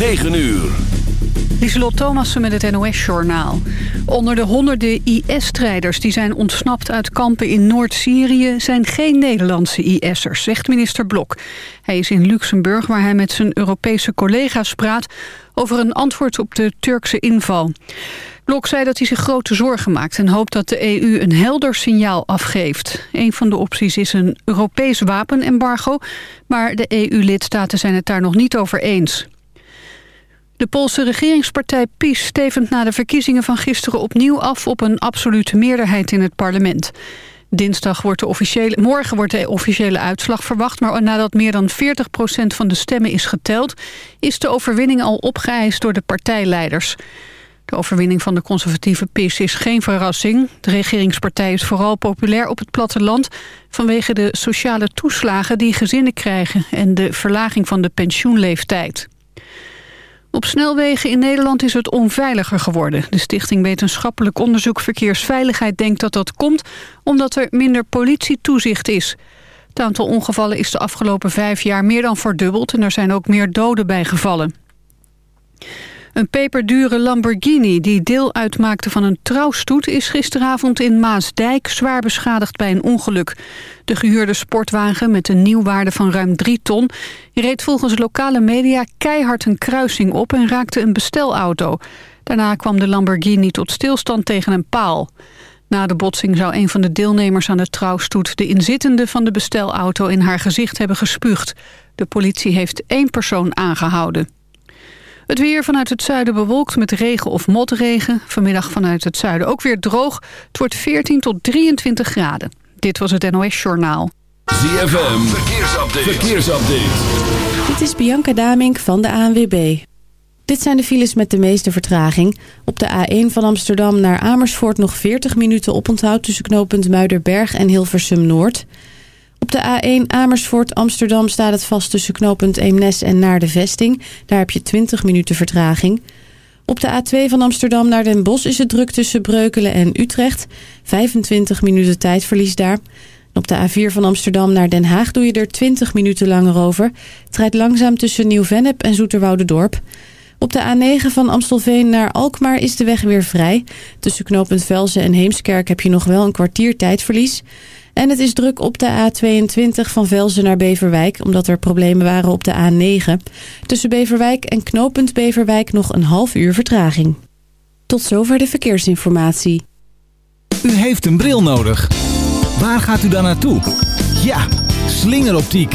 9 uur. Lieselot Thomassen met het NOS-journaal. Onder de honderden IS-strijders die zijn ontsnapt uit kampen in Noord-Syrië... zijn geen Nederlandse IS'ers, zegt minister Blok. Hij is in Luxemburg waar hij met zijn Europese collega's praat... over een antwoord op de Turkse inval. Blok zei dat hij zich grote zorgen maakt... en hoopt dat de EU een helder signaal afgeeft. Een van de opties is een Europees wapenembargo... maar de EU-lidstaten zijn het daar nog niet over eens. De Poolse regeringspartij PiS stevend na de verkiezingen van gisteren opnieuw af op een absolute meerderheid in het parlement. Dinsdag wordt de officiële, morgen wordt de officiële uitslag verwacht... maar nadat meer dan 40% van de stemmen is geteld... is de overwinning al opgeëist door de partijleiders. De overwinning van de conservatieve PiS is geen verrassing. De regeringspartij is vooral populair op het platteland... vanwege de sociale toeslagen die gezinnen krijgen... en de verlaging van de pensioenleeftijd. Op snelwegen in Nederland is het onveiliger geworden. De Stichting Wetenschappelijk Onderzoek Verkeersveiligheid denkt dat dat komt... omdat er minder politietoezicht is. Het aantal ongevallen is de afgelopen vijf jaar meer dan verdubbeld... en er zijn ook meer doden bij gevallen. Een peperdure Lamborghini die deel uitmaakte van een trouwstoet... is gisteravond in Maasdijk zwaar beschadigd bij een ongeluk. De gehuurde sportwagen met een nieuwwaarde van ruim 3 ton... reed volgens lokale media keihard een kruising op en raakte een bestelauto. Daarna kwam de Lamborghini tot stilstand tegen een paal. Na de botsing zou een van de deelnemers aan de trouwstoet... de inzittende van de bestelauto in haar gezicht hebben gespuugd. De politie heeft één persoon aangehouden. Het weer vanuit het zuiden bewolkt met regen of motregen. Vanmiddag vanuit het zuiden ook weer droog. Het wordt 14 tot 23 graden. Dit was het NOS Journaal. ZFM, verkeersupdate. verkeersupdate. Dit is Bianca Damink van de ANWB. Dit zijn de files met de meeste vertraging. Op de A1 van Amsterdam naar Amersfoort nog 40 minuten oponthoud... tussen knooppunt Muiderberg en Hilversum Noord... Op de A1 Amersfoort Amsterdam staat het vast tussen knooppunt Eemnes en naar de vesting. Daar heb je 20 minuten vertraging. Op de A2 van Amsterdam naar Den Bosch is het druk tussen Breukelen en Utrecht. 25 minuten tijdverlies daar. Op de A4 van Amsterdam naar Den Haag doe je er 20 minuten langer over. Het langzaam tussen Nieuw-Vennep en Zoeterwoude-dorp. Op de A9 van Amstelveen naar Alkmaar is de weg weer vrij. Tussen knooppunt Velzen en Heemskerk heb je nog wel een kwartier tijdverlies. En het is druk op de A22 van Velzen naar Beverwijk... omdat er problemen waren op de A9. Tussen Beverwijk en knooppunt Beverwijk nog een half uur vertraging. Tot zover de verkeersinformatie. U heeft een bril nodig. Waar gaat u dan naartoe? Ja, slingeroptiek.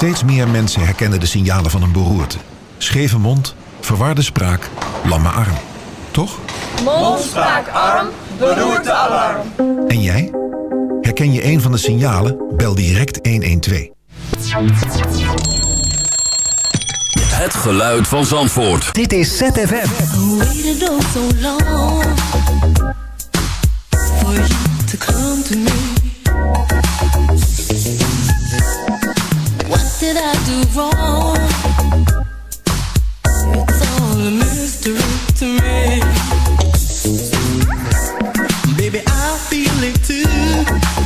Steeds meer mensen herkennen de signalen van een beroerte. Scheve mond, verwarde spraak, lamme arm. Toch? Mond, spraak, arm, beroerte, alarm. En jij? Herken je een van de signalen? Bel direct 112. Het geluid van Zandvoort. Dit is ZFM. To come to me. Did I do wrong? It's all a mystery to me. Goedemorgen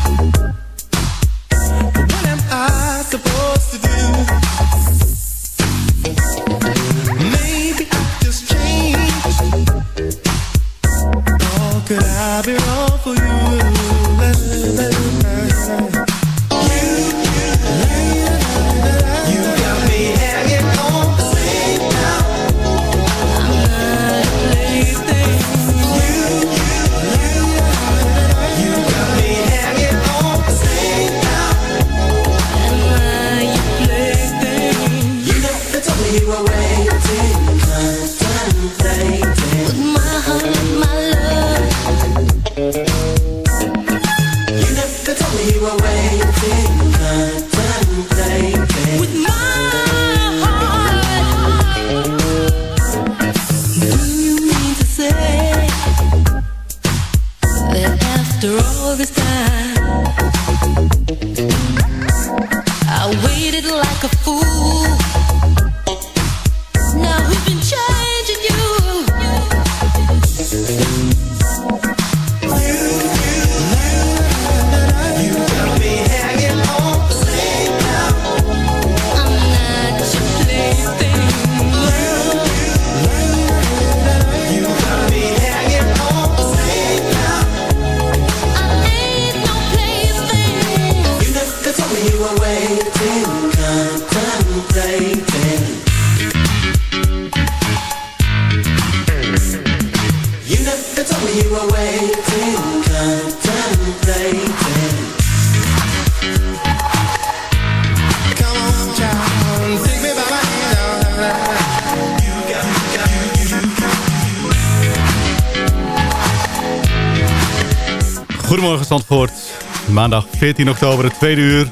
14 oktober, het tweede uur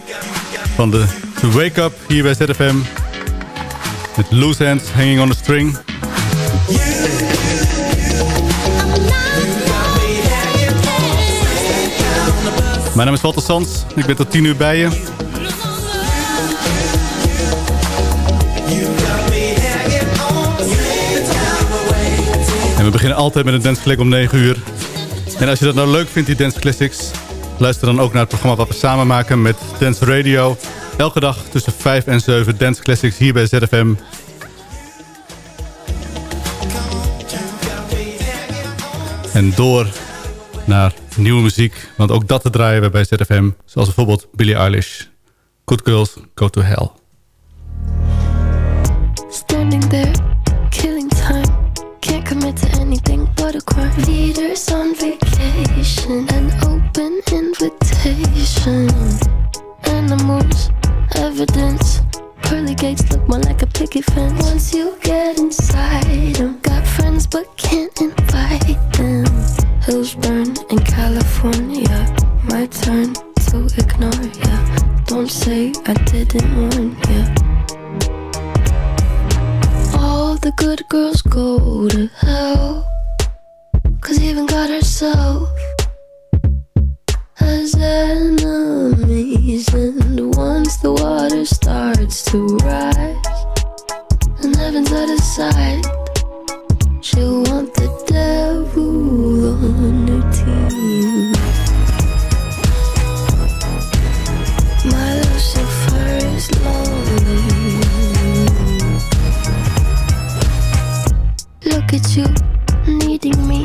van de Wake Up hier bij ZFM. Met Loose Hands Hanging on the String. Mijn naam is Walter Sands. Ik ben tot 10 uur bij je. En we beginnen altijd met een dance om 9 uur. En als je dat nou leuk vindt, die Dance Classics... luister dan ook naar het programma wat we samen maken met Dance Radio. Elke dag tussen 5 en 7 Dance Classics hier bij ZFM. En door naar nieuwe muziek. Want ook dat te draaien we bij ZFM. Zoals bijvoorbeeld Billie Eilish. Good Girls Go to Hell. Standing there, killing time. Can't commit to anything but a crime. Leaders on vacation. An open invitation. Animals, evidence. Pearly gates look more like a picket fence. Once you get inside them, got friends but can't invite them. Hills burn in California. My turn to ignore ya. Don't say I didn't warn ya. All the good girls go to hell. Cause even God herself has enemies. And once the water starts to rise, and heaven's out of sight, she'll want the devil on her team. My Lucifer is lonely. Look at you, needing me.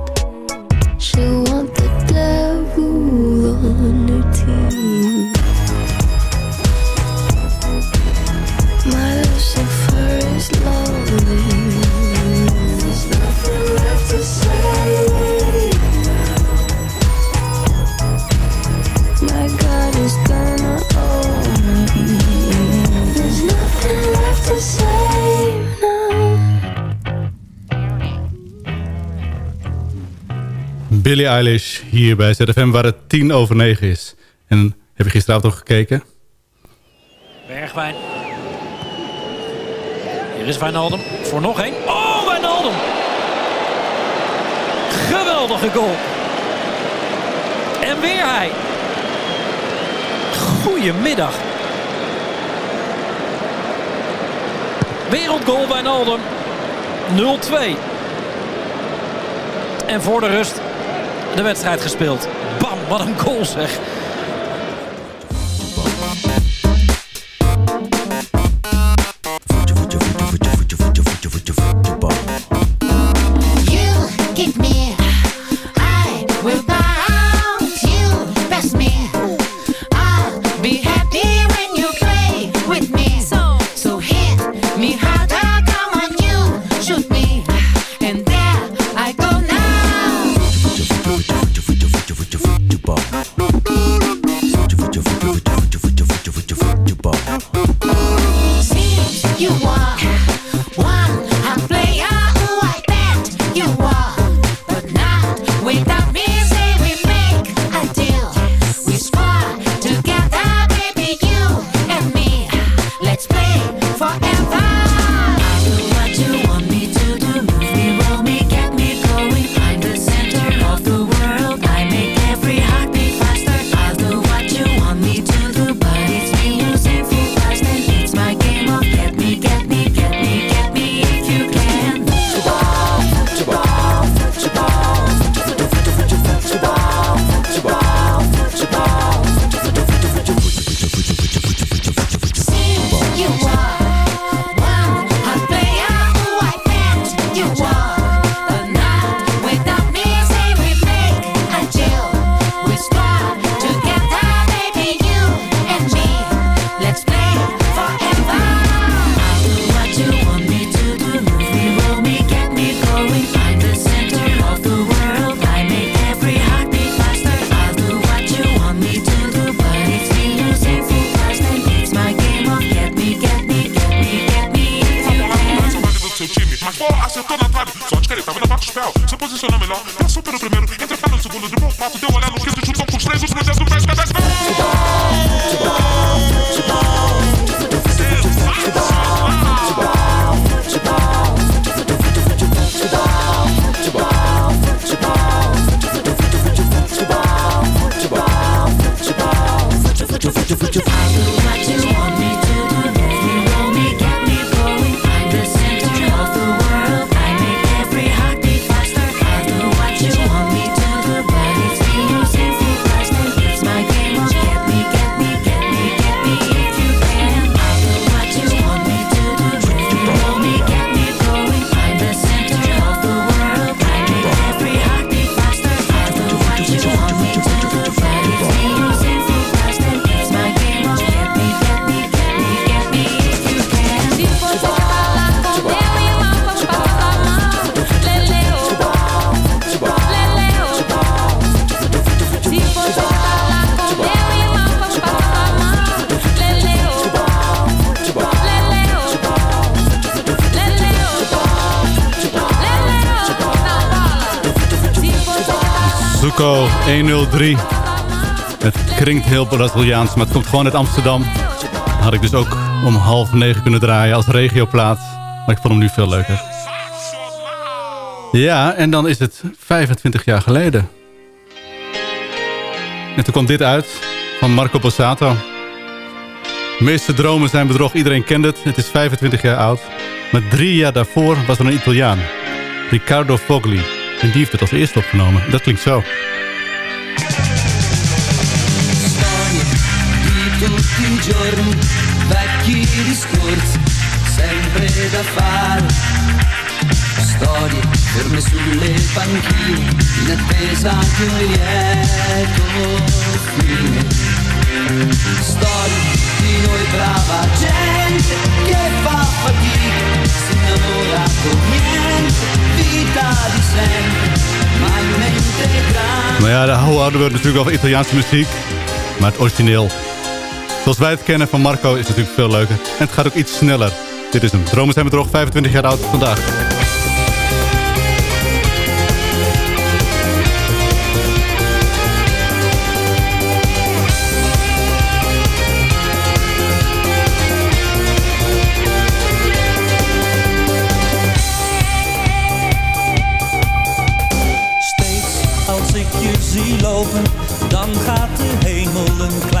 Billie Eilish hier bij ZFM waar het tien over negen is. En heb je gisteravond nog gekeken? Bergwijn. Hier is Wijnaldum voor nog één. Oh, Wijnaldum! Geweldige goal. En weer hij. Goedemiddag. Wereldgoal Wijnaldum. 0-2. En voor de rust de wedstrijd gespeeld. Bam, wat een goal zeg. 103. Het klinkt heel Braziliaans, maar het komt gewoon uit Amsterdam. had ik dus ook om half negen kunnen draaien als regioplaat. Maar ik vond hem nu veel leuker. Ja, en dan is het 25 jaar geleden. En toen kwam dit uit van Marco Borsato. De meeste dromen zijn bedrog, iedereen kent het. Het is 25 jaar oud. Maar drie jaar daarvoor was er een Italiaan. Riccardo Fogli. En die heeft het als eerste opgenomen. Dat klinkt zo. Giorni, vecchi discorsi, sempre da fare. Storie ferme sulle panchine, in attesa di un lieto fine. Storie di noi brava gente che fa fatica, si innamora con niente, vita di sempre. Maar ja, de houden we natuurlijk wel Italiaanse muziek. Maar het origineel Zoals wij het kennen van Marco is het natuurlijk veel leuker. En het gaat ook iets sneller. Dit is een Dromen zijn bedrog, 25 jaar oud vandaag. Steeds als ik je zie lopen, dan gaat de hemel een klein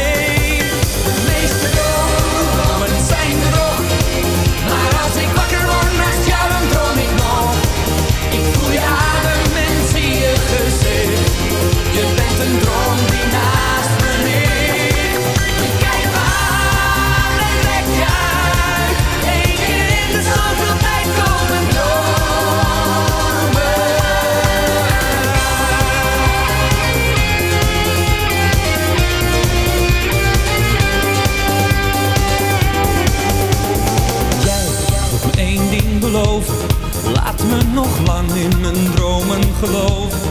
Droom die naast me ligt. Kijk waar en reken. Eén keer in de zon zal ik komen dromen. Jij moet me één ding beloven. Laat me nog lang in mijn dromen geloven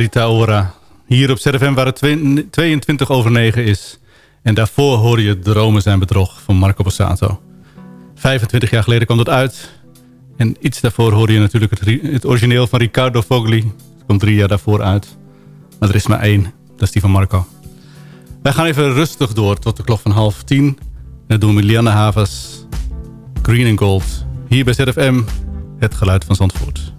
Rita Ora. Hier op ZFM waar het 22 over 9 is. En daarvoor hoor je Dromen zijn bedrog van Marco Borsato. 25 jaar geleden kwam dat uit. En iets daarvoor hoorde je natuurlijk het, het origineel van Riccardo Fogli. Dat komt drie jaar daarvoor uit. Maar er is maar één. Dat is die van Marco. Wij gaan even rustig door tot de klok van half tien. En dat doen we Lianne Havas, Green and Gold. Hier bij ZFM, het geluid van Zandvoort.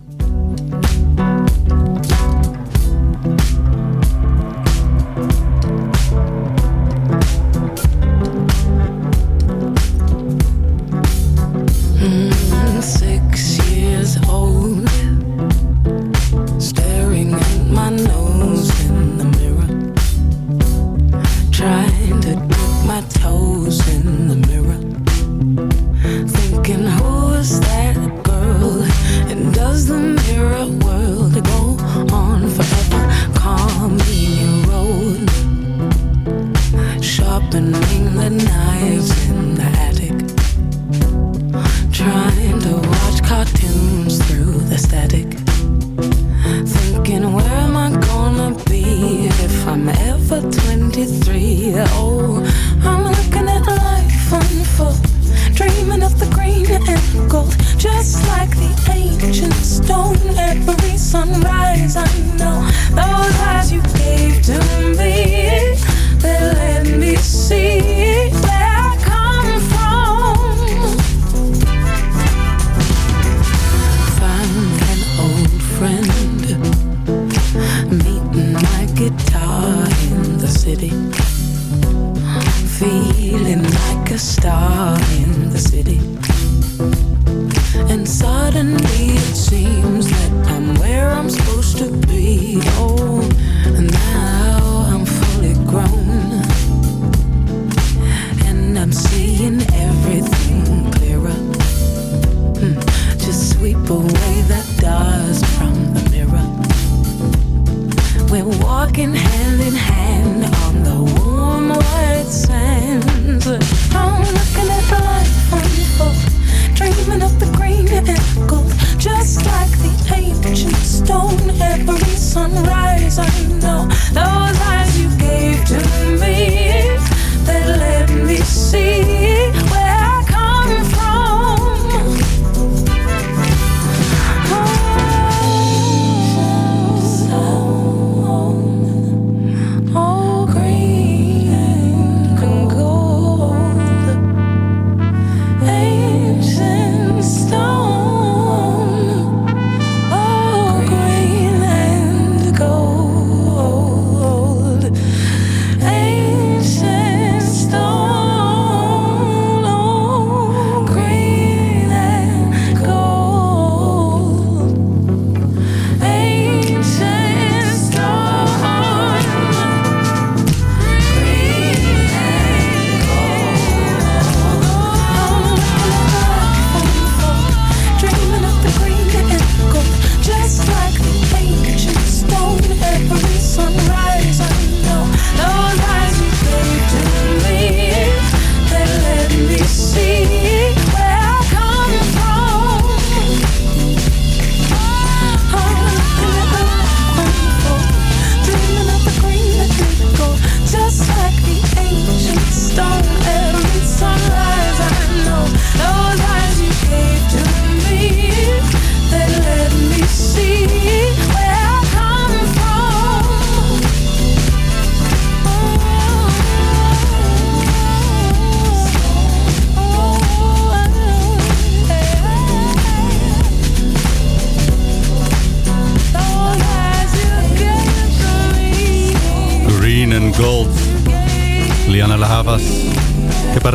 It's like the ancient stone. Every sunrise, I know those eyes you gave to me. that let me see.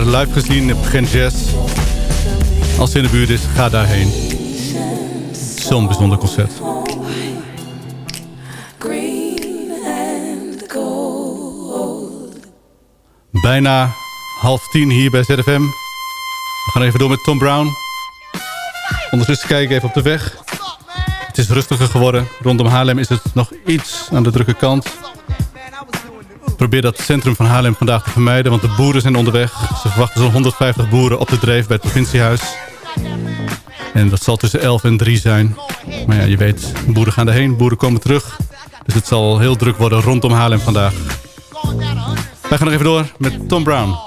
Live gezien op Gen Jazz. Als ze in de buurt is, ga daarheen. Zo'n bijzonder concert. Bijna half tien hier bij ZFM. We gaan even door met Tom Brown. Ondertussen kijken even op de weg. Het is rustiger geworden. Rondom Haarlem is het nog iets aan de drukke kant probeer dat centrum van Haarlem vandaag te vermijden... want de boeren zijn onderweg. Ze verwachten zo'n 150 boeren op de dreef bij het provinciehuis. En dat zal tussen 11 en 3 zijn. Maar ja, je weet, boeren gaan erheen, boeren komen terug. Dus het zal heel druk worden rondom Haarlem vandaag. Wij gaan nog even door met Tom Brown.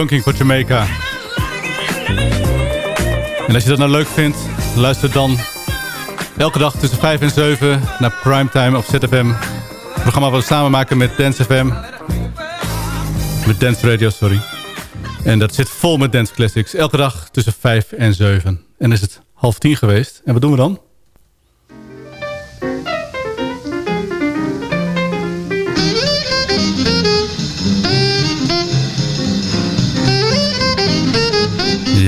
Funking for Jamaica. En als je dat nou leuk vindt, luister dan elke dag tussen 5 en 7 naar Primetime op ZFM. Het programma wat we samen maken met Dance FM. Met Dance Radio, sorry. En dat zit vol met dance classics. Elke dag tussen 5 en 7. En is het half tien geweest. En wat doen we dan?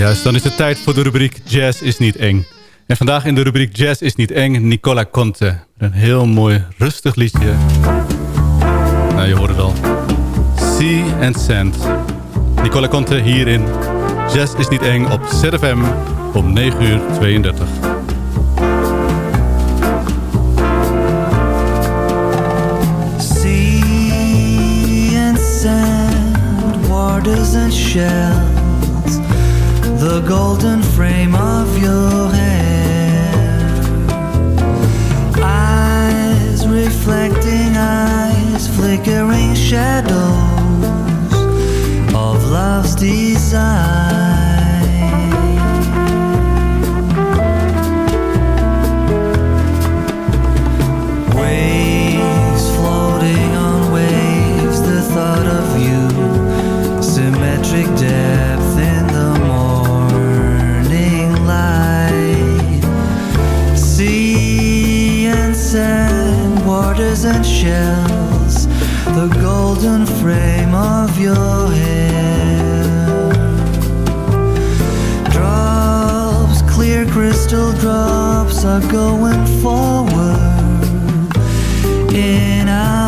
Juist, dan is het tijd voor de rubriek Jazz is niet eng. En vandaag in de rubriek Jazz is niet eng, Nicola Conte. Een heel mooi, rustig liedje. Nou, je hoort het al. Sea and Sand. Nicola Conte hierin. Jazz is niet eng op ZFM om 9 uur 32. Sea and sand, waters and shells, the golden frame of your hair, eyes reflecting eyes, flickering shadows of love's desire. And shells, the golden frame of your hair. Drops, clear crystal drops are going forward in our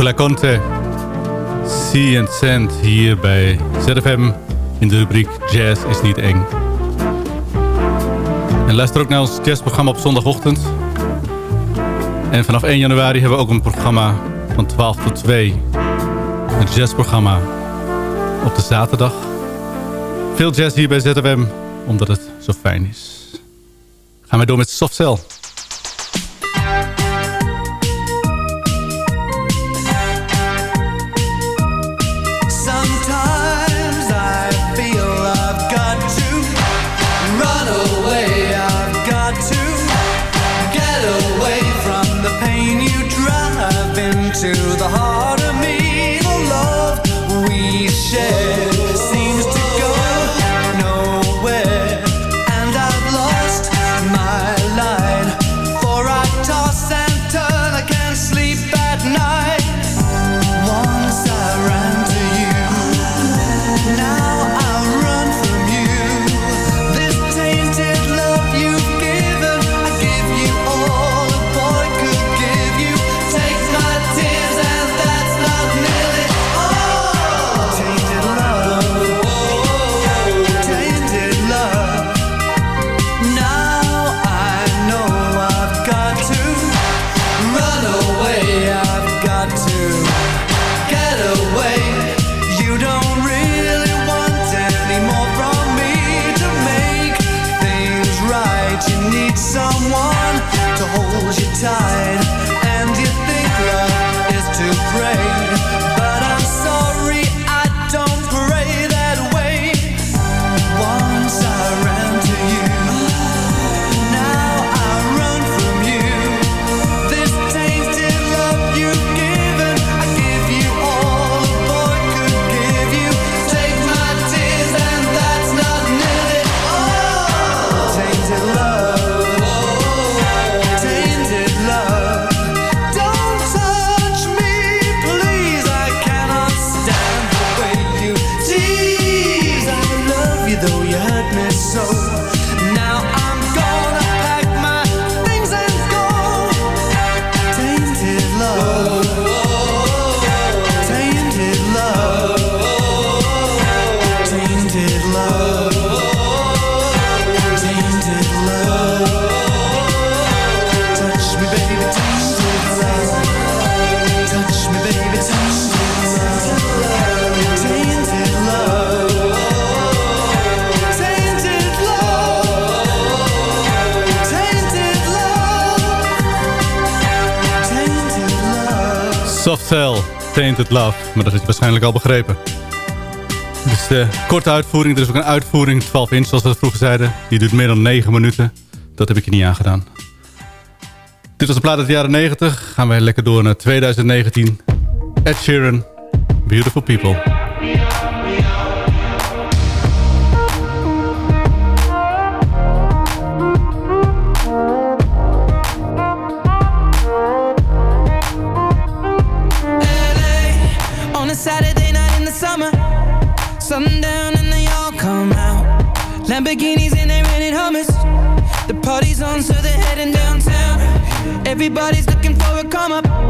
Nicola Conte. Sea and Sand hier bij ZFM in de rubriek Jazz is niet eng. En luister ook naar ons jazzprogramma op zondagochtend. En vanaf 1 januari hebben we ook een programma van 12 tot 2. Een jazzprogramma op de zaterdag. Veel jazz hier bij ZFM, omdat het zo fijn is. Gaan we door met Soft Unlimited Love. Maar dat is waarschijnlijk al begrepen. Dus de eh, korte uitvoering. Er is ook een uitvoering, 12 inch, zoals we dat vroeger zeiden. Die duurt meer dan 9 minuten. Dat heb ik je niet aangedaan. Dit was de plaat uit de jaren 90. Gaan wij lekker door naar 2019. Ed Sheeran, Beautiful People. I'm a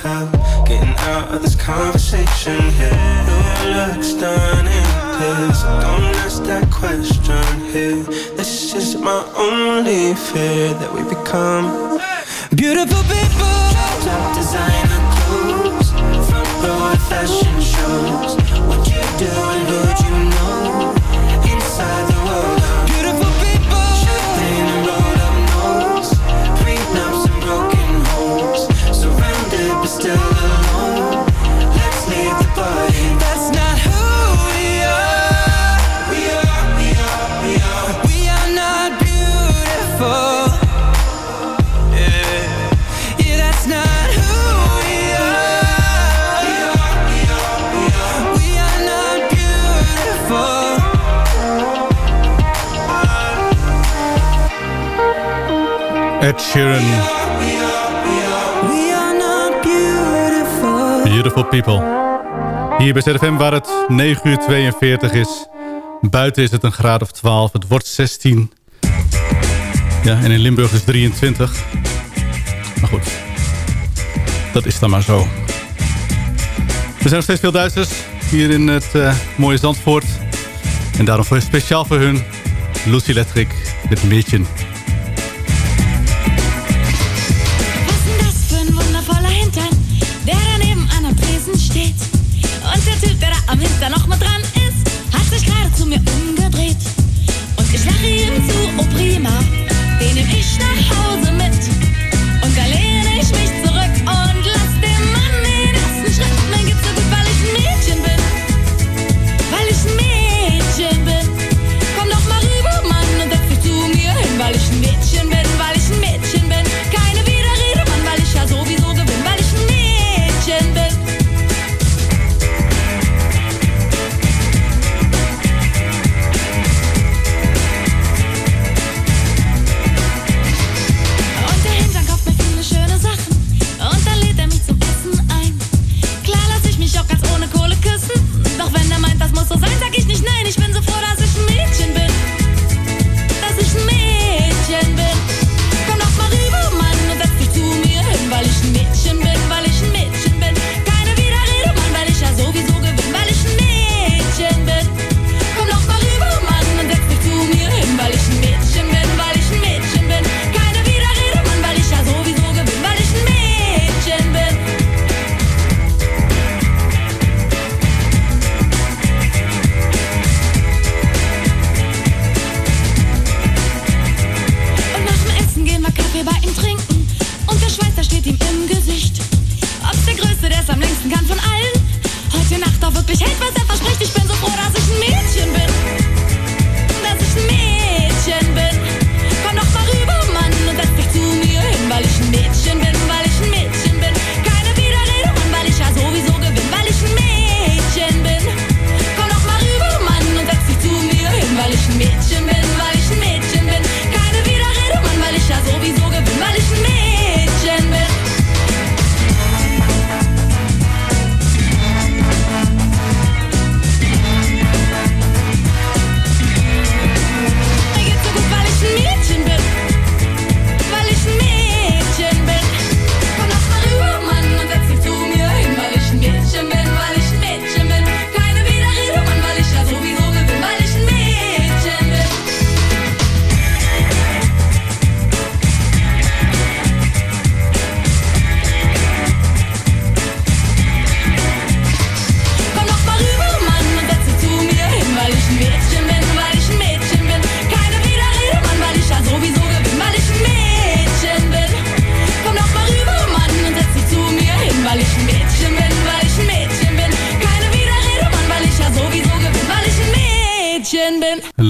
getting out of this conversation here. Your looks done in this. Don't ask that question here. This is my only fear that we become beautiful people. Top design. Beautiful People. Hier bij ZFM waar het 9 uur 42 is. Buiten is het een graad of 12. Het wordt 16. Ja, en in Limburg is 23. Maar goed, dat is dan maar zo. Er zijn nog steeds veel Duitsers hier in het eh, mooie Zandvoort. En daarom voor speciaal voor hun Lucy Electric, dit Mädchen.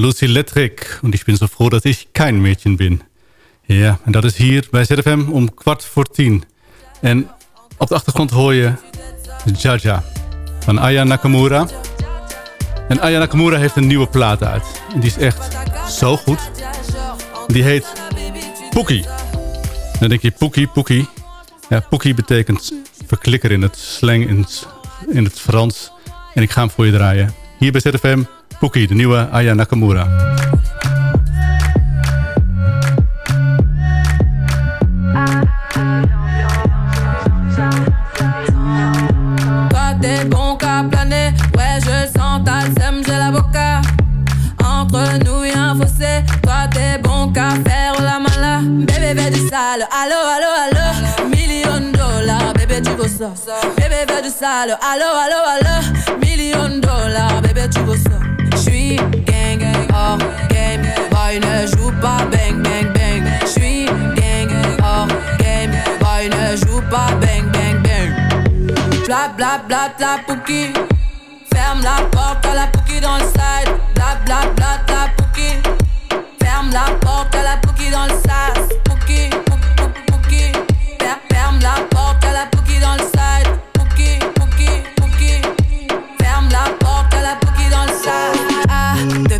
Lucy Lettrick. Und ik ben zo froh dat ik kein Mädchen bin. Ja, en dat is hier bij ZFM om kwart voor tien. En op de achtergrond hoor je Jaja van Aya Nakamura. En Aya Nakamura heeft een nieuwe plaat uit. En die is echt zo goed. Die heet Poekie. Dan denk je Poekie, Poekie. Ja, Poekie betekent verklikker in het slang, in het, in het Frans. En ik ga hem voor je draaien. Hier bij ZFM, Poekie, de nieuwe Aya Nakamura. Toi t'es bon qu'à planer, ouais je sens ta sème, j'ai l'avocat. Entre nous a un fossé, toi t'es bon qu'à faire la mala. Bébé veut du sale, allo allo allo, million dollars, bébé tu veux ça. Gang, hors game, boy ne joue pas bang bang bang. J'suis gang, hors game, boy ne joue pas bang bang bang. Bla bla bla bla pouki. Ferme la porte à la pouki dans le side. Bla bla bla bla pouki. Ferme la porte à la pouki dans le sas. Pouki, pouki, pouki, pouki. Fer- Ferme la porte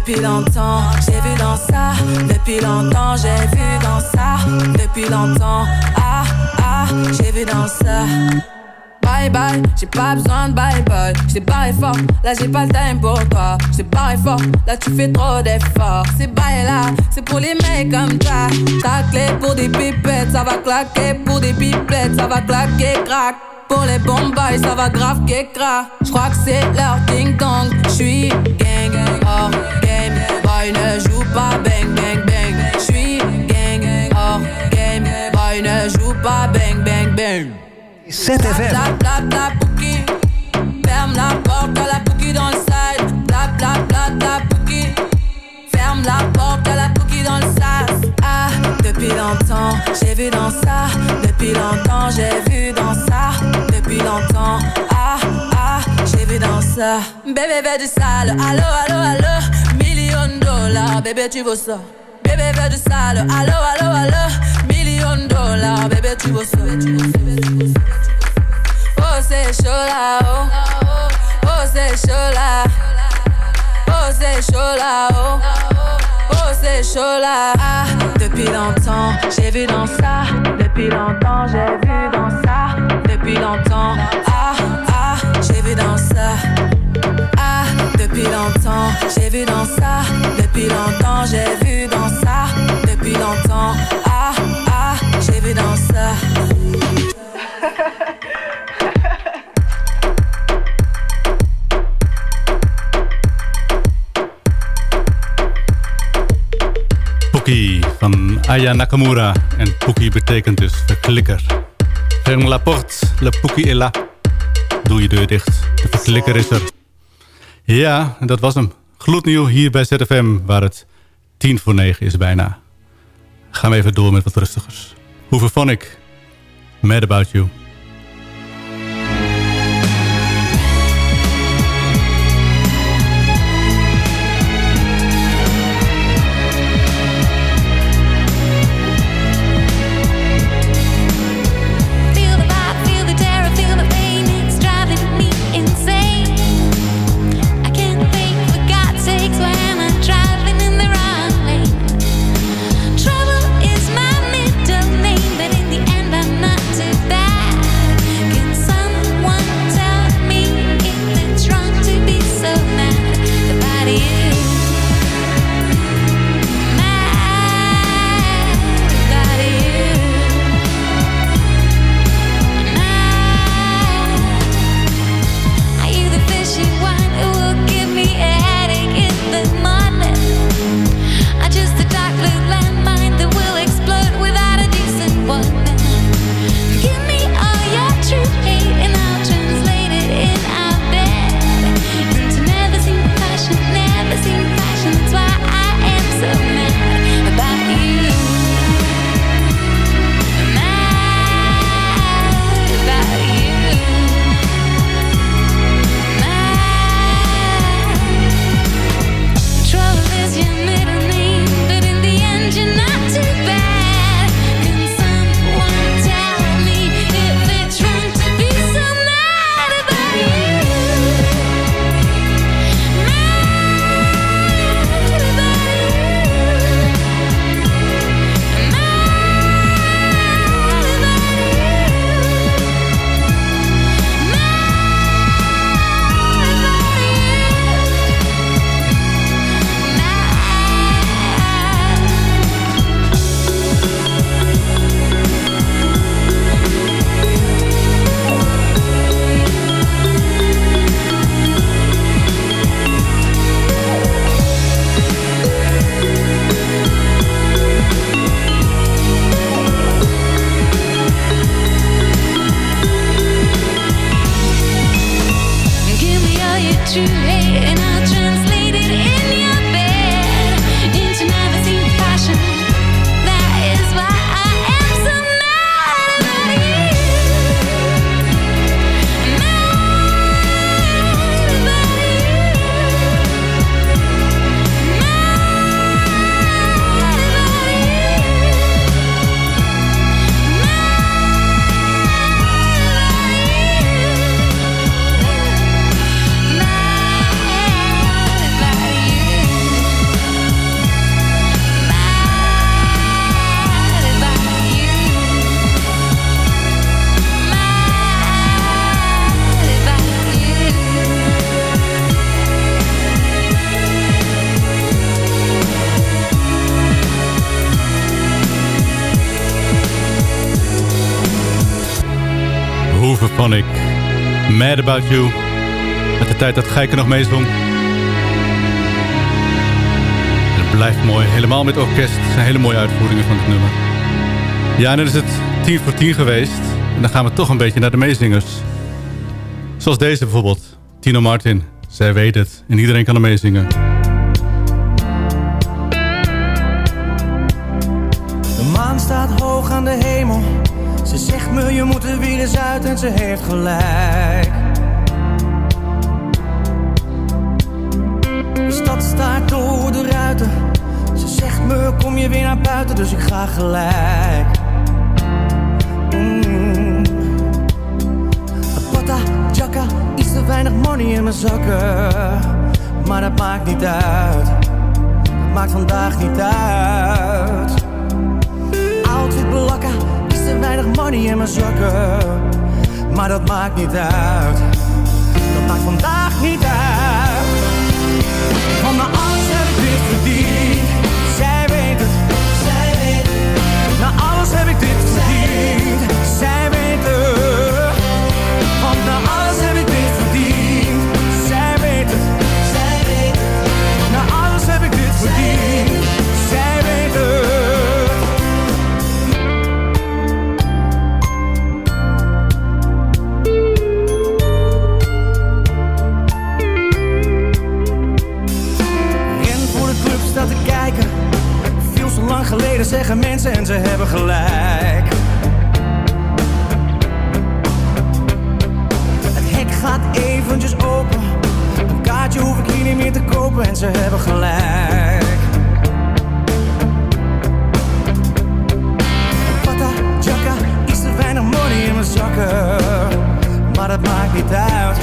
depuis longtemps, j'ai vu dans ça. Depuis longtemps, j'ai vu dans ça. Depuis longtemps, ah, ah, j'ai vu dans ça. Bye bye, j'ai pas besoin de bye bye. J't'ai barré fort, là j'ai pas le time pour toi. J't'ai barré fort, là tu fais trop d'efforts. C'est bye là, c'est pour les mecs comme ça. Ta clé pour des pipettes, ça va claquer. Pour des pipettes, ça va claquer, crack. Pour les bombes, ça va grave qu'écra. J'crois que c'est leur ding dong. J'suis gang, hors game. Pas bang bang bang. ZFM. Bla bla bla pouki. Ferme la porte à la pouki dans le pouki. Ferme la porte à la pouki dans le sas. Ah, depuis longtemps, j'ai vu dans ça. Depuis longtemps, j'ai vu dans ça. Depuis longtemps, ah, ah, j'ai vu dans ça. Bébé veut du sale, allo, allo, allo. Million dollars, bébé, tu veux ça. Bébé veut du sale, allo, allo, allo. Million dollars, bébé, tu ça. Oh, c'est chaud là, oh. Oh, c'est chaud là. Oh, c'est chaud là, oh. Oh, c'est chaud là. Ah, depuis longtemps, j'ai vu dans ça. Depuis longtemps, j'ai vu dans ça. Depuis longtemps, ah, ah, j'ai vu dans ça. Ah, depuis longtemps, j'ai vu dans ça. Depuis longtemps, j'ai vu dans ça. Depuis longtemps, ah, Poekie van Aya Nakamura. En Poekie betekent dus verklikker. Ferme la porte, le Poekie est là. Doe je deur dicht, de verklikker is er. Ja, dat was hem. Gloednieuw hier bij ZFM, waar het tien voor negen is bijna. Gaan we even door met wat rustigers. Hoeverphonic, Mad About You. Mad About You. Met de tijd dat Gijken nog meezong. Het blijft mooi. Helemaal met orkest. Het zijn hele mooie uitvoeringen van het nummer. Ja, en dan is het tien voor tien geweest. En dan gaan we toch een beetje naar de meezingers. Zoals deze bijvoorbeeld. Tino Martin. Zij weet het. En iedereen kan er meezingen. De maan staat hoog aan de hemel. Ze zegt me je moet er weer eens uit en ze heeft gelijk. De stad staat door de ruiten. Ze zegt me kom je weer naar buiten, dus ik ga gelijk. Mm. Pata, jacka, iets te weinig money in mijn zakken. Maar dat maakt niet uit. Maakt vandaag niet uit. Outfit blakken, te weinig money in mijn zakken. Maar dat maakt niet uit. Dat maakt vandaag niet uit. Van mijn alles heb ik dit verdiend. Zij weet het. Zij weet het. Na alles heb ik dit verdiend. Zij weet het. Lang geleden zeggen mensen en ze hebben gelijk. Het hek gaat eventjes open. Een kaartje hoef ik niet meer te kopen en ze hebben gelijk. Pata, jacka, iets te weinig money in mijn zakken. Maar dat maakt niet uit.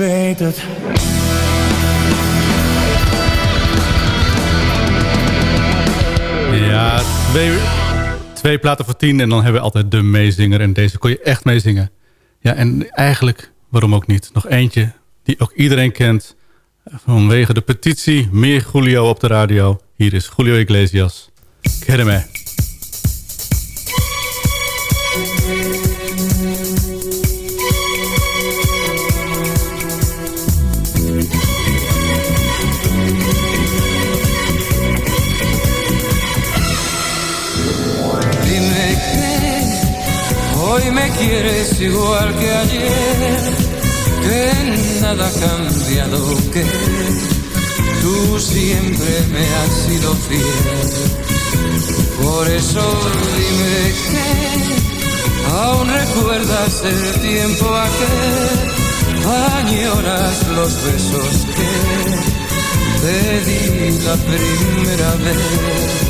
Weet het. Ja, twee, twee platen voor tien en dan hebben we altijd de meezinger. En deze kon je echt meezingen. Ja, en eigenlijk, waarom ook niet? Nog eentje die ook iedereen kent. Vanwege de petitie Meer Julio op de radio. Hier is Julio Iglesias. Quédeme. Quieres igual que ayer, que nada ha cambiado, que tú siempre me has sido fiel. Por eso dime que aún recuerdas el tiempo aquel, añoras los besos que te di la primera vez.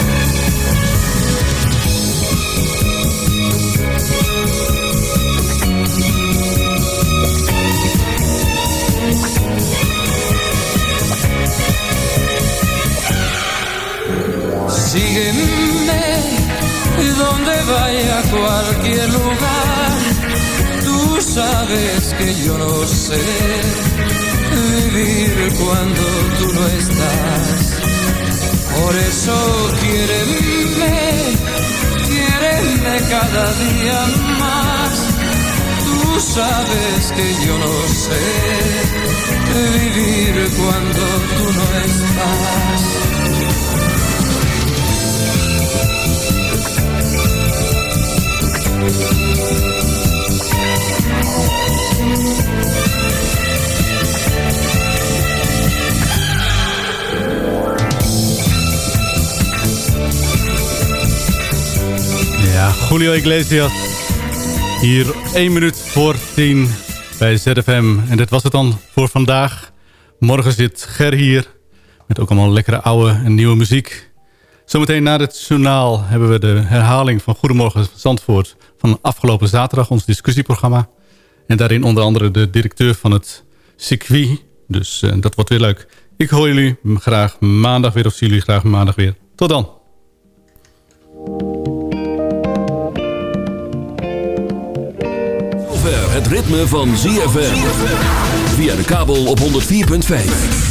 Sígueme donde vaya cualquier lugar. Tú sabes que yo no sé vivir cuando tú no estás. Por eso quiéreme, quiéreme cada día más. Tú sabes que yo no sé vivir cuando tú no estás. Julio Iglesias. Hier 1 minuut voor 10 bij ZFM. En dit was het dan voor vandaag. Morgen zit Ger hier. Met ook allemaal lekkere oude en nieuwe muziek. Zometeen na het journaal hebben we de herhaling van Goedemorgen Zandvoort... van afgelopen zaterdag, ons discussieprogramma. En daarin onder andere de directeur van het circuit. Dus uh, dat wordt weer leuk. Ik hoor jullie graag maandag weer of zie jullie graag maandag weer. Tot dan. Zover het ritme van ZFM. Via de kabel op 104.5.